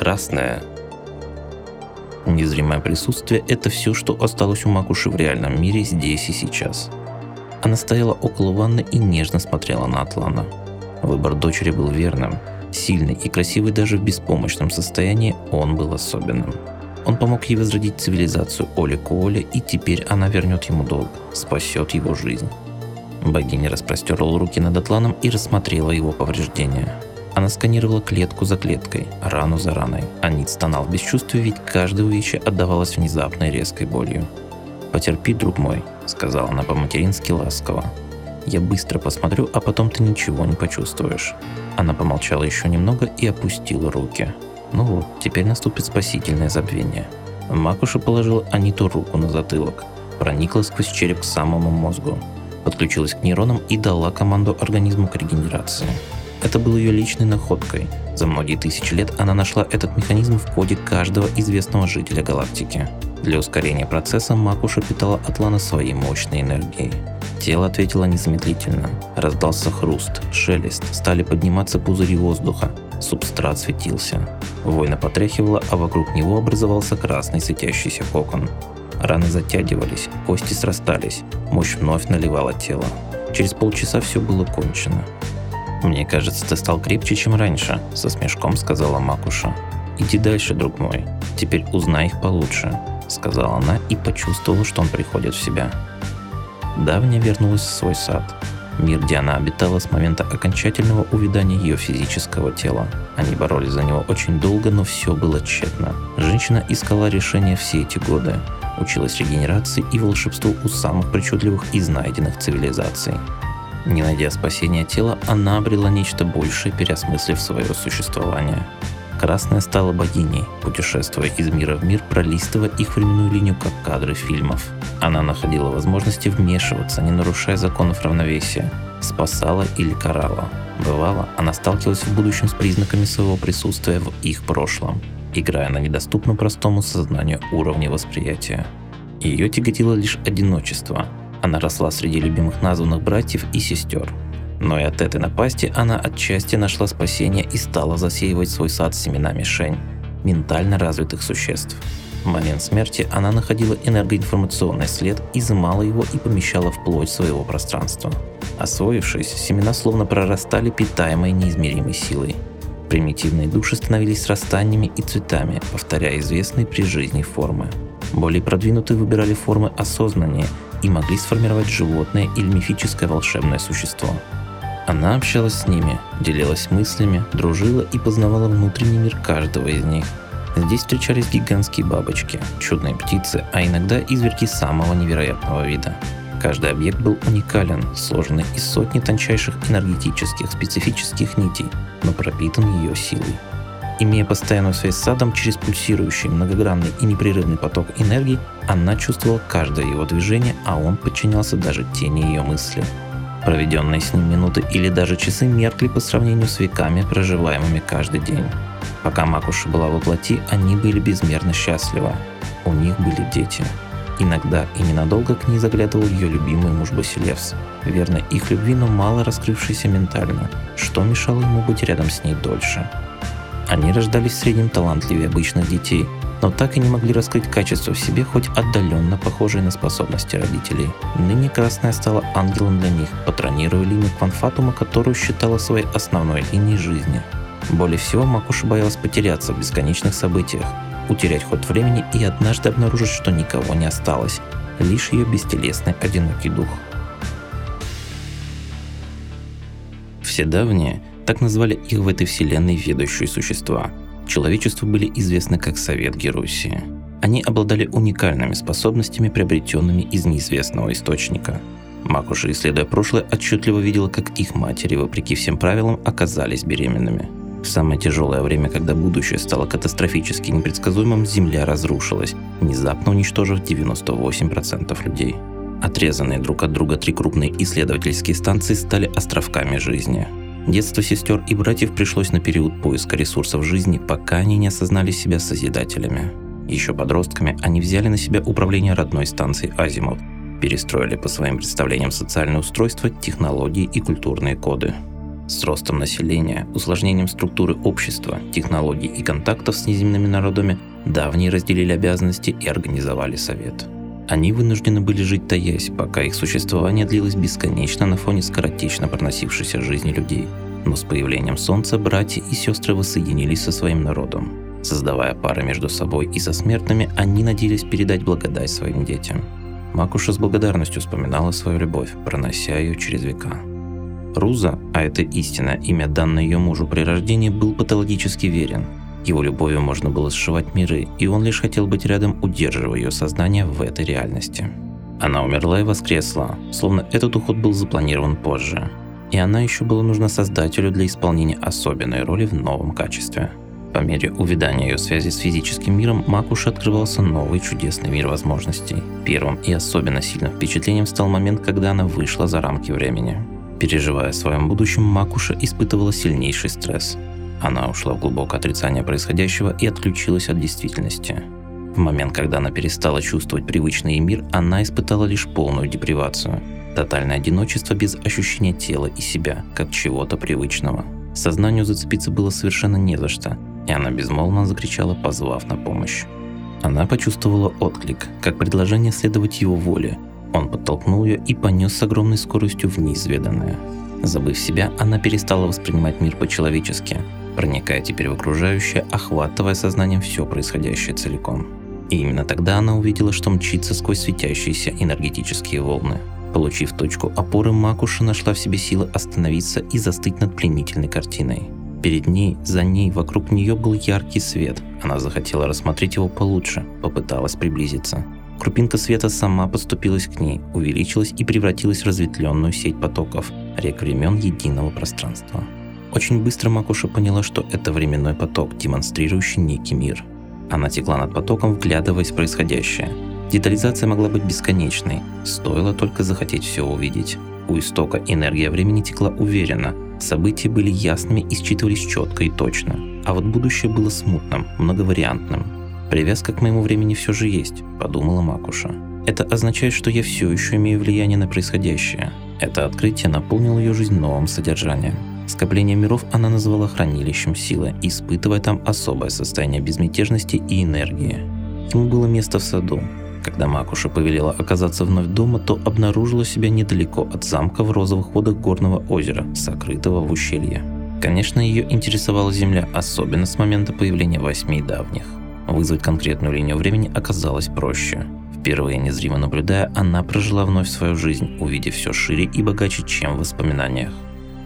красная. Незримое присутствие – это все, что осталось у Макуши в реальном мире здесь и сейчас. Она стояла около ванны и нежно смотрела на Атлана. Выбор дочери был верным. Сильный и красивый даже в беспомощном состоянии он был особенным. Он помог ей возродить цивилизацию Оли Куоли, и теперь она вернет ему долг, спасет его жизнь. Богиня распростерла руки над Атланом и рассмотрела его повреждения. Она сканировала клетку за клеткой, рану за раной. Анит стонал в бесчувствии, ведь каждое увечье отдавалось внезапной резкой болью. «Потерпи, друг мой», — сказала она по-матерински ласково. «Я быстро посмотрю, а потом ты ничего не почувствуешь». Она помолчала еще немного и опустила руки. Ну вот, теперь наступит спасительное забвение. Макуша положила Аниту руку на затылок, проникла сквозь череп к самому мозгу, подключилась к нейронам и дала команду организму к регенерации. Это было ее личной находкой. За многие тысячи лет она нашла этот механизм в коде каждого известного жителя галактики. Для ускорения процесса Макуша питала Атлана своей мощной энергией. Тело ответило незамедлительно. Раздался хруст, шелест, стали подниматься пузыри воздуха. Субстрат светился. Война потряхивала, а вокруг него образовался красный светящийся кокон. Раны затягивались, кости срастались, мощь вновь наливала тело. Через полчаса все было кончено. «Мне кажется, ты стал крепче, чем раньше», – со смешком сказала Макуша. «Иди дальше, друг мой. Теперь узнай их получше», – сказала она и почувствовала, что он приходит в себя. Давня вернулась в свой сад. Мир, где она обитала с момента окончательного увядания ее физического тела. Они боролись за него очень долго, но все было тщетно. Женщина искала решение все эти годы. Училась регенерации и волшебству у самых причудливых из найденных цивилизаций. Не найдя спасения тела, она обрела нечто большее, переосмыслив свое существование. Красная стала богиней, путешествуя из мира в мир, пролистывая их временную линию как кадры фильмов. Она находила возможности вмешиваться, не нарушая законов равновесия, спасала или карала. Бывало, она сталкивалась в будущем с признаками своего присутствия в их прошлом, играя на недоступном простому сознанию уровне восприятия. Ее тяготило лишь одиночество, она росла среди любимых названных братьев и сестер. Но и от этой напасти она отчасти нашла спасение и стала засеивать свой сад семенами шень, ментально развитых существ. В момент смерти она находила энергоинформационный след, изымала его и помещала в плоть своего пространства. Освоившись, семена словно прорастали питаемой неизмеримой силой. Примитивные души становились растаниями и цветами, повторяя известные при жизни формы. Более продвинутые выбирали формы осознания и могли сформировать животное или мифическое волшебное существо. Она общалась с ними, делилась мыслями, дружила и познавала внутренний мир каждого из них. Здесь встречались гигантские бабочки, чудные птицы, а иногда изверги самого невероятного вида. Каждый объект был уникален, сложенный из сотни тончайших энергетических специфических нитей, но пропитан ее силой. Имея постоянную связь с садом через пульсирующий, многогранный и непрерывный поток энергии, она чувствовала каждое его движение, а он подчинялся даже тени ее мысли. Проведенные с ним минуты или даже часы меркли по сравнению с веками, проживаемыми каждый день. Пока Макуша была во плоти, они были безмерно счастливы. У них были дети. Иногда и ненадолго к ней заглядывал ее любимый муж Басилевс. Верно их любви, но мало раскрывшийся ментально, что мешало ему быть рядом с ней дольше. Они рождались в среднем талантливее обычных детей, но так и не могли раскрыть качество в себе, хоть отдаленно похожие на способности родителей. Ныне Красная стала ангелом для них, патронируя линию Кванфатума, которую считала своей основной линией жизни. Более всего Макуша боялась потеряться в бесконечных событиях, утерять ход времени и однажды обнаружить, что никого не осталось, лишь ее бестелесный одинокий дух. Все давние, так назвали их в этой вселенной ведущие существа. Человечеству были известны как Совет Герусии. Они обладали уникальными способностями, приобретенными из неизвестного источника. Макуша, исследуя прошлое, отчетливо видела, как их матери, вопреки всем правилам, оказались беременными. В самое тяжелое время, когда будущее стало катастрофически непредсказуемым, Земля разрушилась, внезапно уничтожив 98% людей. Отрезанные друг от друга три крупные исследовательские станции стали островками жизни – Детство сестер и братьев пришлось на период поиска ресурсов жизни, пока они не осознали себя созидателями. Еще подростками они взяли на себя управление родной станцией Азимут, перестроили по своим представлениям социальное устройство, технологии и культурные коды. С ростом населения, усложнением структуры общества, технологий и контактов с неземными народами давние разделили обязанности и организовали совет. Они вынуждены были жить таясь, пока их существование длилось бесконечно на фоне скоротечно проносившейся жизни людей. Но с появлением Солнца братья и сестры воссоединились со своим народом. Создавая пары между собой и со смертными, они надеялись передать благодать своим детям. Макуша с благодарностью вспоминала свою любовь, пронося ее через века. Руза, а это истинное имя, данное ее мужу при рождении, был патологически верен. Его любовью можно было сшивать миры, и он лишь хотел быть рядом, удерживая ее сознание в этой реальности. Она умерла и воскресла, словно этот уход был запланирован позже. И она еще была нужна Создателю для исполнения особенной роли в новом качестве. По мере увядания ее связи с физическим миром, Макуше открывался новый чудесный мир возможностей. Первым и особенно сильным впечатлением стал момент, когда она вышла за рамки времени. Переживая о своем будущем, Макуша испытывала сильнейший стресс. Она ушла в глубокое отрицание происходящего и отключилась от действительности. В момент, когда она перестала чувствовать привычный мир, она испытала лишь полную депривацию. Тотальное одиночество без ощущения тела и себя, как чего-то привычного. Сознанию зацепиться было совершенно не за что, и она безмолвно закричала, позвав на помощь. Она почувствовала отклик, как предложение следовать его воле, он подтолкнул ее и понес с огромной скоростью в неизведанное. Забыв себя, она перестала воспринимать мир по-человечески, проникая теперь в окружающее, охватывая сознанием все происходящее целиком. И именно тогда она увидела, что мчится сквозь светящиеся энергетические волны. Получив точку опоры, Макуша нашла в себе силы остановиться и застыть над пленительной картиной. Перед ней, за ней, вокруг нее был яркий свет. Она захотела рассмотреть его получше, попыталась приблизиться. Крупинка света сама подступилась к ней, увеличилась и превратилась в разветвленную сеть потоков, рек времен единого пространства. Очень быстро Макуша поняла, что это временной поток, демонстрирующий некий мир. Она текла над потоком, вглядываясь в происходящее. Детализация могла быть бесконечной, стоило только захотеть все увидеть. У истока энергия времени текла уверенно, события были ясными и считывались четко и точно. А вот будущее было смутным, многовариантным, Привязка к моему времени все же есть, подумала Макуша. Это означает, что я все еще имею влияние на происходящее. Это открытие наполнило ее жизнь новым содержанием. Скопление миров она назвала хранилищем силы, испытывая там особое состояние безмятежности и энергии. Ему было место в саду. Когда Макуша повелела оказаться вновь дома, то обнаружила себя недалеко от замка в розовых водах горного озера, сокрытого в ущелье. Конечно, ее интересовала Земля, особенно с момента появления восьми давних. Вызвать конкретную линию времени оказалось проще. Впервые незримо наблюдая, она прожила вновь свою жизнь, увидев все шире и богаче, чем в воспоминаниях.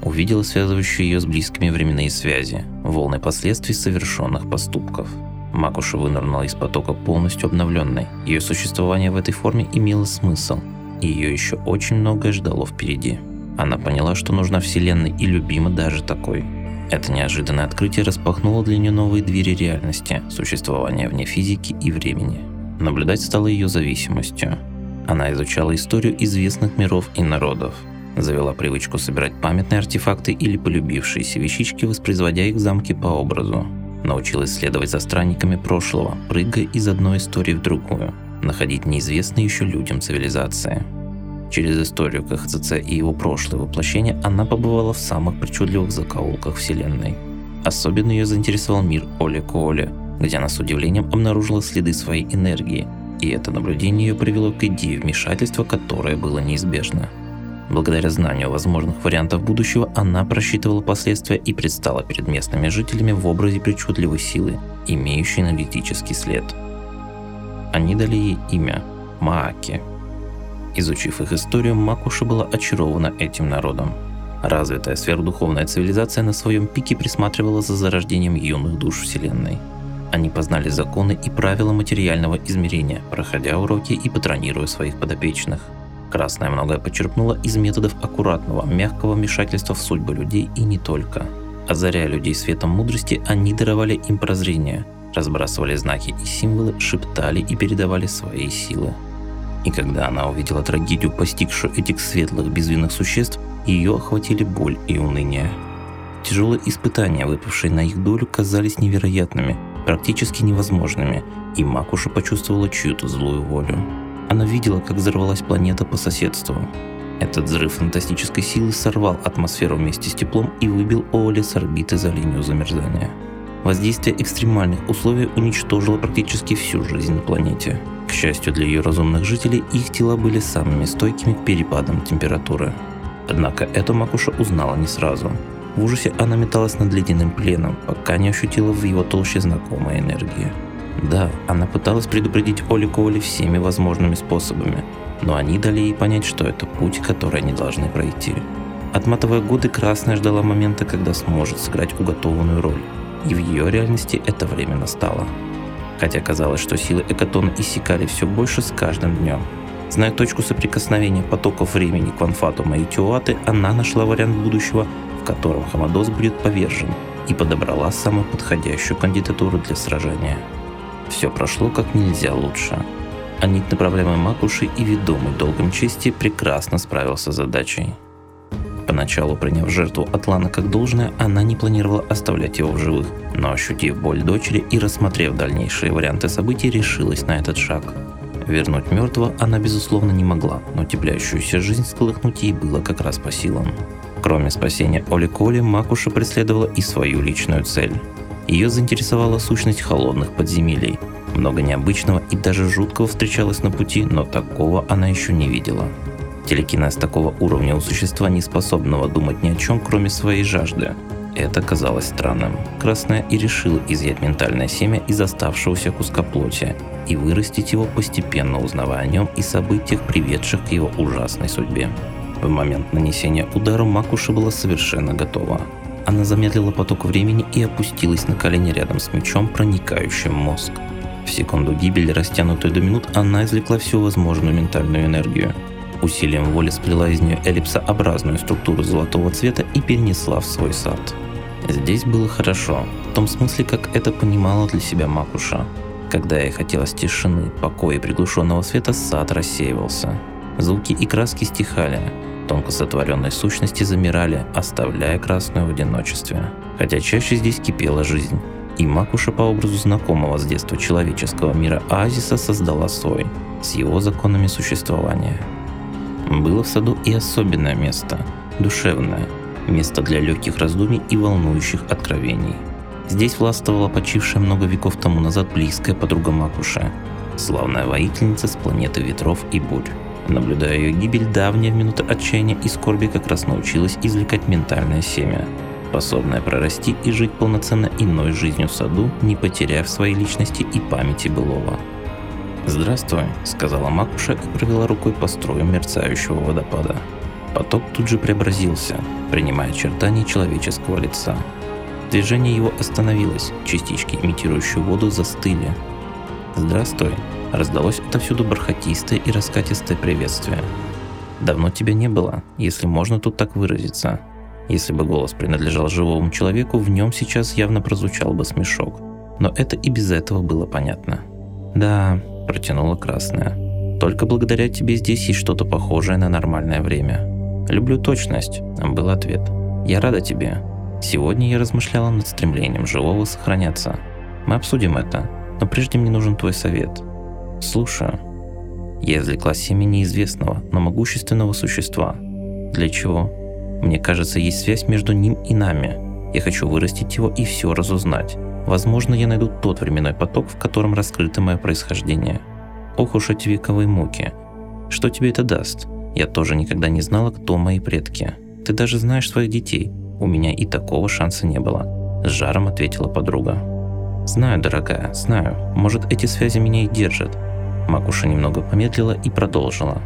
Увидела связывающие ее с близкими временные связи, волны последствий совершенных поступков. Макуша вынырнула из потока полностью обновленной. Ее существование в этой форме имело смысл, и ее еще очень многое ждало впереди. Она поняла, что нужна Вселенной и любима даже такой. Это неожиданное открытие распахнуло для нее новые двери реальности, существования вне физики и времени. Наблюдать стало ее зависимостью. Она изучала историю известных миров и народов, завела привычку собирать памятные артефакты или полюбившиеся вещички, воспроизводя их в замке по образу. Научилась следовать за странниками прошлого, прыгая из одной истории в другую, находить неизвестные еще людям цивилизации – Через историю КХЦЦ и его прошлое воплощение она побывала в самых причудливых закоулках Вселенной. Особенно ее заинтересовал мир Оли Коли, где она с удивлением обнаружила следы своей энергии, и это наблюдение ее привело к идее вмешательства, которое было неизбежно. Благодаря знанию возможных вариантов будущего, она просчитывала последствия и предстала перед местными жителями в образе причудливой силы, имеющей энергетический след. Они дали ей имя – Мааки – Изучив их историю, Макуша была очарована этим народом. Развитая сверхдуховная цивилизация на своем пике присматривала за зарождением юных душ Вселенной. Они познали законы и правила материального измерения, проходя уроки и патронируя своих подопечных. Красная многое почерпнула из методов аккуратного, мягкого вмешательства в судьбы людей и не только. Озаряя людей светом мудрости, они даровали им прозрение, разбрасывали знаки и символы, шептали и передавали свои силы. И когда она увидела трагедию, постигшую этих светлых безвинных существ, ее охватили боль и уныние. Тяжелые испытания, выпавшие на их долю, казались невероятными, практически невозможными, и Макуша почувствовала чью-то злую волю. Она видела, как взорвалась планета по соседству. Этот взрыв фантастической силы сорвал атмосферу вместе с теплом и выбил Оли с орбиты за линию замерзания. Воздействие экстремальных условий уничтожило практически всю жизнь на планете. К счастью для ее разумных жителей, их тела были самыми стойкими к перепадам температуры. Однако эту Макуша узнала не сразу. В ужасе она металась над ледяным пленом, пока не ощутила в его толще знакомой энергии. Да, она пыталась предупредить Оли Коули всеми возможными способами, но они дали ей понять, что это путь, который они должны пройти. Отматывая годы, Красная ждала момента, когда сможет сыграть уготованную роль, и в ее реальности это время настало. Хотя казалось, что силы Экатона иссякали все больше с каждым днем. Зная точку соприкосновения потоков времени Кванфатума и Тиуаты, она нашла вариант будущего, в котором Хамадос будет повержен, и подобрала самую подходящую кандидатуру для сражения. Все прошло как нельзя лучше. А нить направляемой Макуши и ведомый долгом чести прекрасно справился с задачей. Поначалу, приняв жертву Атлана как должное, она не планировала оставлять его в живых, но ощутив боль дочери и рассмотрев дальнейшие варианты событий, решилась на этот шаг. Вернуть мертвого она, безусловно, не могла, но теплящуюся жизнь сколыхнуть ей было как раз по силам. Кроме спасения Оли Коли, Макуша преследовала и свою личную цель. Ее заинтересовала сущность холодных подземелий. Много необычного и даже жуткого встречалось на пути, но такого она еще не видела. Телекинез такого уровня у существа, не способного думать ни о чем, кроме своей жажды. Это казалось странным. Красная и решила изъять ментальное семя из оставшегося куска плоти и вырастить его постепенно, узнавая о нем и событиях, приведших к его ужасной судьбе. В момент нанесения удара Макуша была совершенно готова. Она замедлила поток времени и опустилась на колени рядом с мечом, проникающим в мозг. В секунду гибели, растянутую до минут, она извлекла всю возможную ментальную энергию – Усилием воли сплела из нее эллипсообразную структуру золотого цвета и перенесла в свой сад. Здесь было хорошо, в том смысле, как это понимала для себя Макуша. Когда ей хотелось тишины, покоя и приглушенного света, сад рассеивался. Звуки и краски стихали, тонко сотворенные сущности замирали, оставляя красную в одиночестве. Хотя чаще здесь кипела жизнь. И Макуша по образу знакомого с детства человеческого мира оазиса создала свой, с его законами существования – было в саду и особенное место, душевное, место для легких раздумий и волнующих откровений. Здесь властвовала почившая много веков тому назад близкая подруга Макуша, славная воительница с планеты ветров и бурь. Наблюдая ее гибель, давняя в минуты отчаяния и скорби как раз научилась извлекать ментальное семя, способное прорасти и жить полноценно иной жизнью в саду, не потеряв своей личности и памяти былого. «Здравствуй», — сказала Макуша и провела рукой по строю мерцающего водопада. Поток тут же преобразился, принимая очертания человеческого лица. Движение его остановилось, частички, имитирующие воду, застыли. «Здравствуй», — раздалось отовсюду бархатистое и раскатистое приветствие. «Давно тебя не было, если можно тут так выразиться», если бы голос принадлежал живому человеку, в нем сейчас явно прозвучал бы смешок. Но это и без этого было понятно. Да, протянула красная. Только благодаря тебе здесь есть что-то похожее на нормальное время. Люблю точность, был ответ. Я рада тебе. Сегодня я размышляла над стремлением живого сохраняться. Мы обсудим это, но прежде мне нужен твой совет. Слушаю. Я извлекла семя неизвестного, но могущественного существа. Для чего? Мне кажется, есть связь между ним и нами. Я хочу вырастить его и все разузнать. Возможно, я найду тот временной поток, в котором раскрыто мое происхождение. Ох уж эти вековые муки. Что тебе это даст? Я тоже никогда не знала, кто мои предки. Ты даже знаешь своих детей. У меня и такого шанса не было. С жаром ответила подруга. Знаю, дорогая, знаю. Может, эти связи меня и держат. Макуша немного помедлила и продолжила.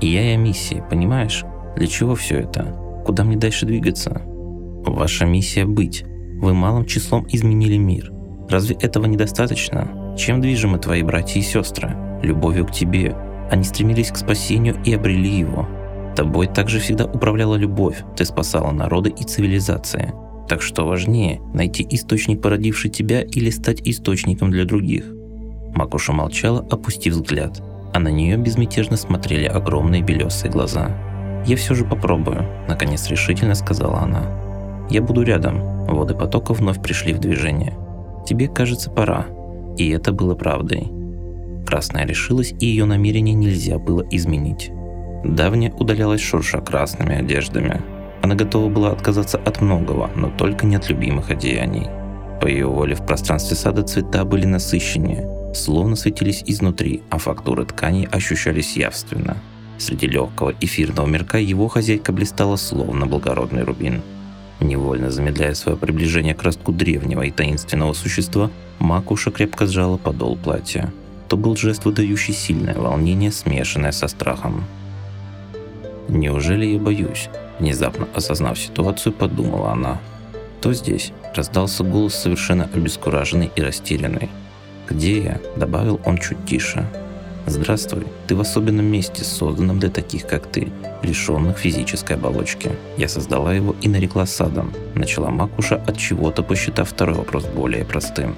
И я и миссия, понимаешь? Для чего все это? Куда мне дальше двигаться? Ваша миссия быть. Вы малым числом изменили мир. Разве этого недостаточно? Чем движимы твои братья и сестры? Любовью к тебе. Они стремились к спасению и обрели его. Тобой также всегда управляла любовь, ты спасала народы и цивилизации. Так что важнее, найти источник, породивший тебя, или стать источником для других? Макуша молчала, опустив взгляд, а на нее безмятежно смотрели огромные белесые глаза. «Я все же попробую», – наконец решительно сказала она. «Я буду рядом, Воды потока вновь пришли в движение. «Тебе, кажется, пора». И это было правдой. Красная решилась, и ее намерение нельзя было изменить. Давня удалялась шурша красными одеждами. Она готова была отказаться от многого, но только не от любимых одеяний. По ее воле в пространстве сада цвета были насыщеннее, словно светились изнутри, а фактуры тканей ощущались явственно. Среди легкого эфирного мирка его хозяйка блистала словно благородный рубин. Невольно замедляя свое приближение к ростку древнего и таинственного существа, Макуша крепко сжала подол платья. То был жест, выдающий сильное волнение, смешанное со страхом. «Неужели я боюсь?» Внезапно осознав ситуацию, подумала она. «Кто здесь?» Раздался голос совершенно обескураженный и растерянный. «Где я?» – добавил он чуть тише. «Здравствуй, ты в особенном месте, созданном для таких, как ты, лишенных физической оболочки. Я создала его и нарекла садом», – начала Макуша от чего-то, посчитав второй вопрос более простым.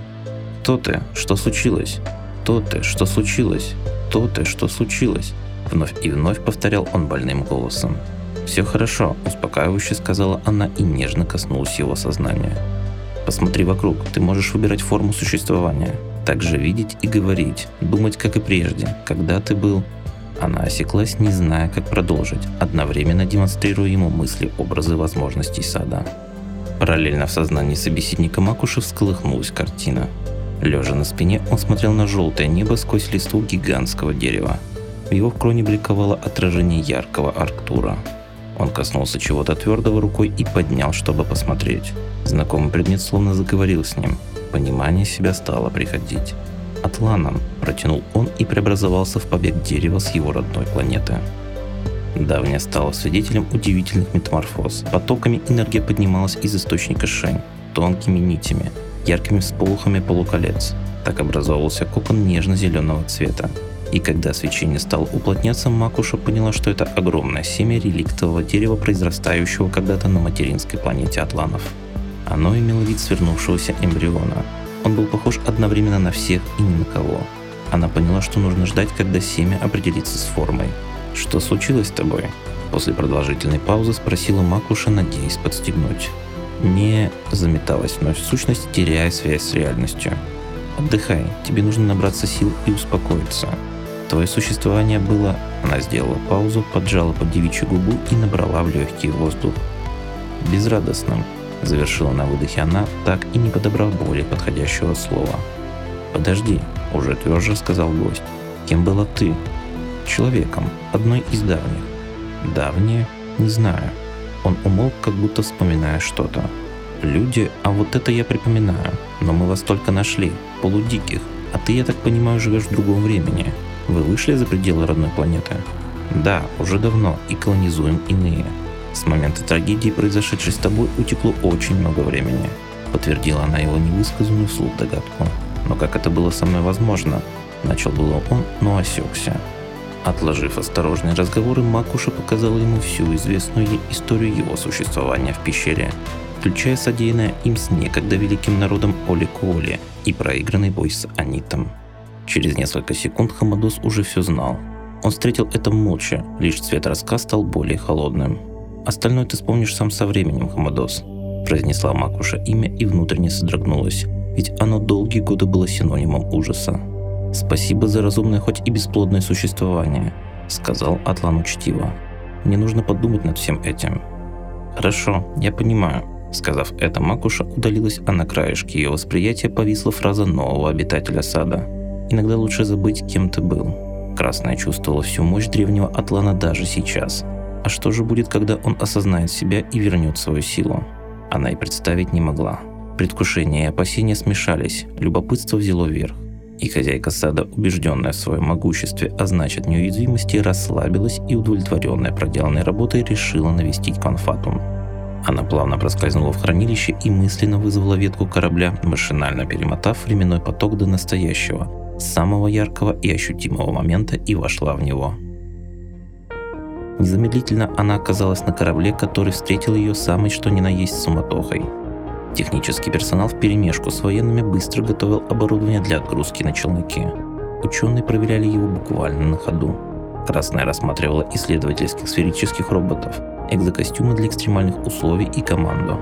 «Кто ты? Что случилось? Кто ты? Что случилось? Кто ты? Что случилось?» Вновь и вновь повторял он больным голосом. «Все хорошо», – успокаивающе сказала она и нежно коснулась его сознания. «Посмотри вокруг, ты можешь выбирать форму существования также видеть и говорить, думать, как и прежде, когда ты был. Она осеклась, не зная, как продолжить, одновременно демонстрируя ему мысли, образы возможностей сада. Параллельно в сознании собеседника Макуши всколыхнулась картина. Лежа на спине, он смотрел на желтое небо сквозь листву гигантского дерева. В его кроне бликовало отражение яркого Арктура. Он коснулся чего-то твердого рукой и поднял, чтобы посмотреть. Знакомый предмет словно заговорил с ним, понимание себя стало приходить. Атланом протянул он и преобразовался в побег дерева с его родной планеты. Давняя стала свидетелем удивительных метаморфоз. Потоками энергия поднималась из источника Шень, тонкими нитями, яркими всполохами полуколец. Так образовывался кокон нежно-зеленого цвета. И когда свечение стало уплотняться, Макуша поняла, что это огромное семя реликтового дерева, произрастающего когда-то на материнской планете Атланов. Оно имело вид свернувшегося эмбриона. Он был похож одновременно на всех и ни на кого. Она поняла, что нужно ждать, когда семя определится с формой. «Что случилось с тобой?» После продолжительной паузы спросила Макуша, надеясь подстегнуть. «Не...» – заметалась вновь сущность, теряя связь с реальностью. «Отдыхай, тебе нужно набраться сил и успокоиться. Твое существование было...» Она сделала паузу, поджала под девичью губу и набрала в легкий воздух. «Безрадостным, Завершила на выдохе она, так и не подобрав более подходящего слова. «Подожди», – уже тверже сказал гость. «Кем была ты?» «Человеком, одной из давних». «Давние? Не знаю». Он умолк, как будто вспоминая что-то. «Люди, а вот это я припоминаю. Но мы вас только нашли, полудиких. А ты, я так понимаю, живешь в другом времени. Вы вышли за пределы родной планеты?» «Да, уже давно, и колонизуем иные. С момента трагедии, произошедшей с тобой, утекло очень много времени. Подтвердила она его невысказанную вслух догадку. Но как это было со мной возможно? Начал было он, но осекся. Отложив осторожные разговоры, Макуша показала ему всю известную ей историю его существования в пещере, включая содеянное им с некогда великим народом Оли-Коли и проигранный бой с Анитом. Через несколько секунд Хамадос уже все знал. Он встретил это молча, лишь цвет рассказ стал более холодным. Остальное ты вспомнишь сам со временем, Хамадос», – произнесла Макуша имя и внутренне содрогнулась, ведь оно долгие годы было синонимом ужаса. «Спасибо за разумное, хоть и бесплодное существование», – сказал Атлан учтиво. «Мне нужно подумать над всем этим». «Хорошо, я понимаю», Сказав это, Макуша удалилась, а на краешке ее восприятия повисла фраза нового обитателя сада. «Иногда лучше забыть, кем ты был». Красная чувствовала всю мощь древнего Атлана даже сейчас. А что же будет, когда он осознает себя и вернет свою силу? Она и представить не могла. Предвкушение и опасения смешались, любопытство взяло верх. И хозяйка сада, убежденная в своем могуществе, а значит неуязвимости, расслабилась и, удовлетворенная проделанной работой, решила навестить Конфатум. Она плавно проскользнула в хранилище и мысленно вызвала ветку корабля, машинально перемотав временной поток до настоящего, самого яркого и ощутимого момента и вошла в него. Незамедлительно она оказалась на корабле, который встретил ее самой что ни на есть суматохой. Технический персонал в перемешку с военными быстро готовил оборудование для отгрузки на челноке. Ученые проверяли его буквально на ходу. Красная рассматривала исследовательских сферических роботов, экзокостюмы для экстремальных условий и команду.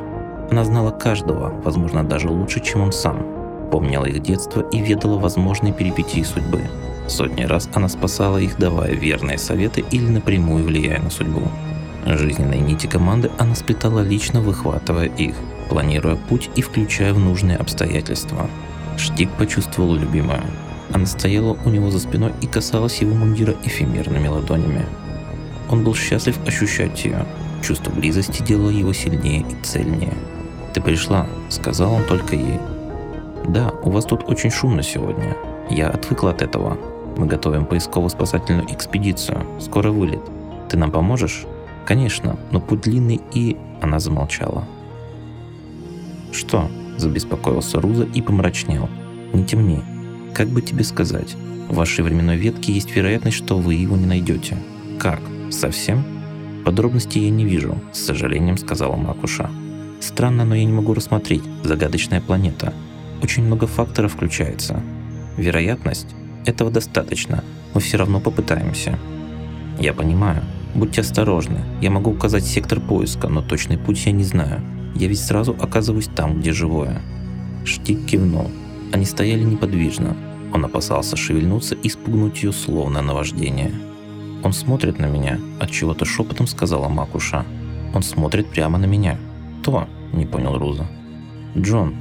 Она знала каждого, возможно даже лучше, чем он сам. Помнила их детство и ведала возможные перипетии судьбы. Сотни раз она спасала их, давая верные советы или напрямую влияя на судьбу. Жизненные нити команды она сплетала лично, выхватывая их, планируя путь и включая в нужные обстоятельства. Штик почувствовал любимую. Она стояла у него за спиной и касалась его мундира эфемерными ладонями. Он был счастлив ощущать ее. Чувство близости делало его сильнее и цельнее. «Ты пришла», — сказал он только ей. «Да, у вас тут очень шумно сегодня. Я отвыкла от этого. Мы готовим поисково-спасательную экспедицию. Скоро вылет. Ты нам поможешь?» «Конечно, но путь длинный и...» Она замолчала. «Что?» – забеспокоился Руза и помрачнел. «Не темни. Как бы тебе сказать? В вашей временной ветке есть вероятность, что вы его не найдете. Как? Совсем?» «Подробностей я не вижу», – с сожалением сказала Макуша. «Странно, но я не могу рассмотреть. Загадочная планета. Очень много факторов включается. Вероятность? Этого достаточно. Мы все равно попытаемся». «Я понимаю. Будьте осторожны. Я могу указать сектор поиска, но точный путь я не знаю. Я ведь сразу оказываюсь там, где живое. Штик кивнул. Они стояли неподвижно. Он опасался шевельнуться и спугнуть ее словно наваждение. «Он смотрит на меня», – от чего то шепотом сказала Макуша. «Он смотрит прямо на меня». «То?» – не понял Руза. «Джон,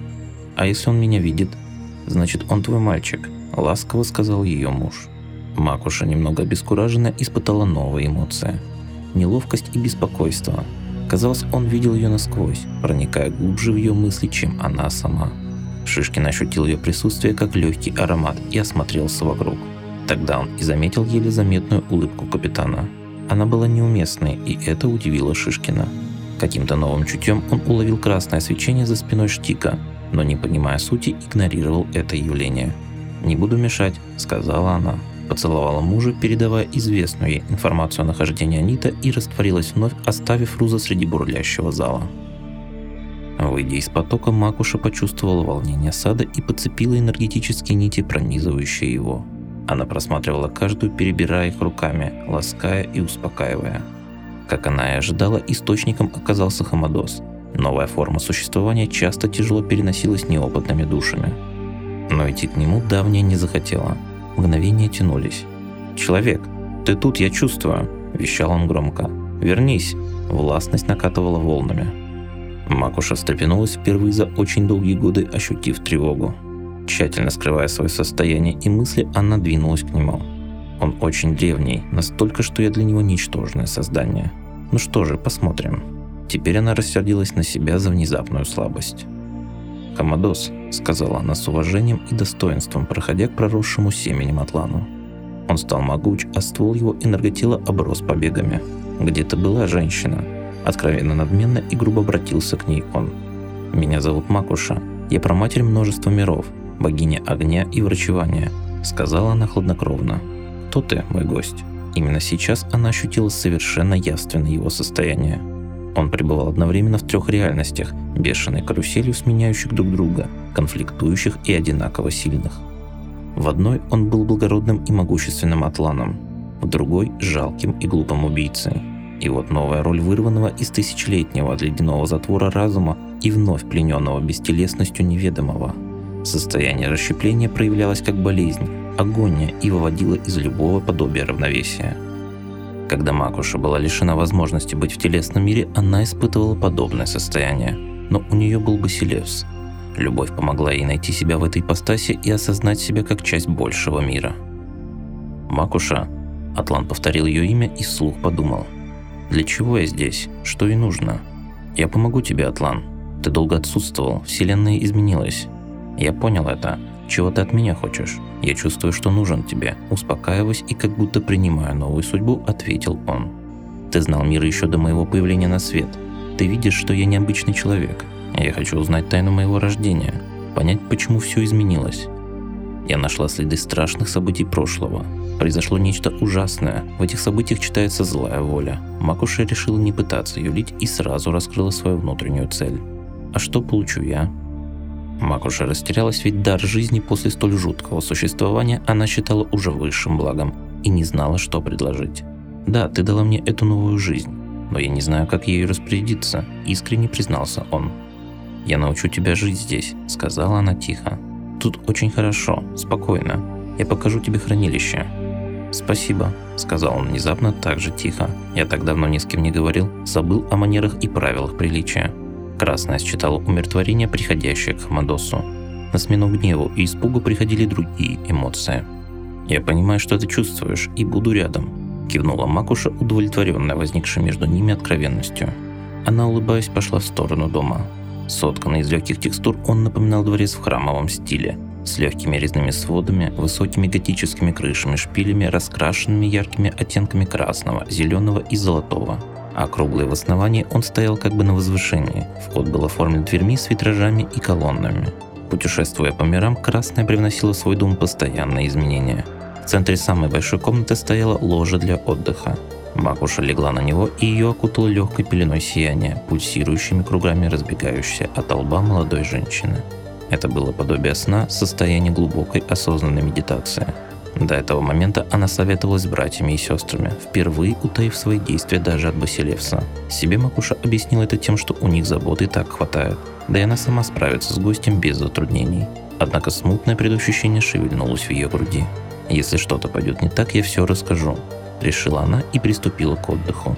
а если он меня видит?» «Значит, он твой мальчик», – ласково сказал ее муж. Макуша, немного обескураженно, испытала новые эмоции. Неловкость и беспокойство. Казалось, он видел ее насквозь, проникая глубже в ее мысли, чем она сама. Шишкин ощутил ее присутствие как легкий аромат и осмотрелся вокруг. Тогда он и заметил еле заметную улыбку капитана. Она была неуместной, и это удивило Шишкина. Каким-то новым чутьем он уловил красное свечение за спиной Штика, но не понимая сути, игнорировал это явление. «Не буду мешать», — сказала она поцеловала мужа, передавая известную ей информацию о нахождении Анита и растворилась вновь, оставив Руза среди бурлящего зала. Выйдя из потока, Макуша почувствовала волнение сада и подцепила энергетические нити, пронизывающие его. Она просматривала каждую, перебирая их руками, лаская и успокаивая. Как она и ожидала, источником оказался Хамадос. Новая форма существования часто тяжело переносилась неопытными душами. Но идти к нему давняя не захотела – Мгновения тянулись. «Человек, ты тут, я чувствую!» – вещал он громко. «Вернись!» – властность накатывала волнами. Макуша встрепенулась впервые за очень долгие годы, ощутив тревогу. Тщательно скрывая свое состояние и мысли, она двинулась к нему. Он очень древний, настолько, что я для него ничтожное создание. Ну что же, посмотрим. Теперь она рассердилась на себя за внезапную слабость. «Комодос», — сказала она с уважением и достоинством, проходя к проросшему семенем Атлану. Он стал могуч, а ствол его энерготела оброс побегами. «Где-то была женщина». Откровенно надменно и грубо обратился к ней он. «Меня зовут Макуша. Я про матерь множества миров, богиня огня и врачевания», — сказала она хладнокровно. «Кто ты, мой гость?» Именно сейчас она ощутила совершенно явственно его состояние. Он пребывал одновременно в трех реальностях, бешеной каруселью сменяющих друг друга, конфликтующих и одинаково сильных. В одной он был благородным и могущественным атланом, в другой – жалким и глупым убийцей. И вот новая роль вырванного из тысячелетнего от ледяного затвора разума и вновь плененного бестелесностью неведомого. Состояние расщепления проявлялось как болезнь, агония и выводило из любого подобия равновесия – когда Макуша была лишена возможности быть в телесном мире, она испытывала подобное состояние. Но у нее был Басилевс. Любовь помогла ей найти себя в этой ипостаси и осознать себя как часть большего мира. «Макуша», — Атлан повторил ее имя и вслух подумал. «Для чего я здесь? Что и нужно? Я помогу тебе, Атлан. Ты долго отсутствовал, вселенная изменилась. Я понял это, чего ты от меня хочешь? Я чувствую, что нужен тебе. Успокаиваясь и как будто принимая новую судьбу, ответил он. Ты знал мир еще до моего появления на свет. Ты видишь, что я необычный человек. Я хочу узнать тайну моего рождения. Понять, почему все изменилось. Я нашла следы страшных событий прошлого. Произошло нечто ужасное. В этих событиях читается злая воля. Макуша решила не пытаться юлить и сразу раскрыла свою внутреннюю цель. А что получу я? Макуша растерялась, ведь дар жизни после столь жуткого существования она считала уже высшим благом и не знала, что предложить. «Да, ты дала мне эту новую жизнь, но я не знаю, как ею распорядиться», – искренне признался он. «Я научу тебя жить здесь», – сказала она тихо. «Тут очень хорошо, спокойно. Я покажу тебе хранилище». «Спасибо», — сказал он внезапно так же тихо. «Я так давно ни с кем не говорил, забыл о манерах и правилах приличия». Красная считала умиротворение, приходящее к Хамадосу. На смену гневу и испугу приходили другие эмоции. «Я понимаю, что ты чувствуешь, и буду рядом», – кивнула Макуша, удовлетворенная возникшей между ними откровенностью. Она, улыбаясь, пошла в сторону дома. Сотканный из легких текстур, он напоминал дворец в храмовом стиле, с легкими резными сводами, высокими готическими крышами, шпилями, раскрашенными яркими оттенками красного, зеленого и золотого. А круглый в основании он стоял как бы на возвышении. Вход был оформлен дверьми с витражами и колоннами. Путешествуя по мирам, Красная привносила в свой дом постоянные изменения. В центре самой большой комнаты стояла ложа для отдыха. Макуша легла на него, и ее окутало легкой пеленой сияния, пульсирующими кругами разбегающейся от лба молодой женщины. Это было подобие сна, состояние глубокой осознанной медитации. До этого момента она советовалась с братьями и сестрами, впервые утаив свои действия даже от Басилевса. Себе Макуша объяснила это тем, что у них заботы и так хватает да и она сама справится с гостем без затруднений. Однако смутное предощущение шевельнулось в ее груди. «Если что-то пойдет не так, я все расскажу», – решила она и приступила к отдыху.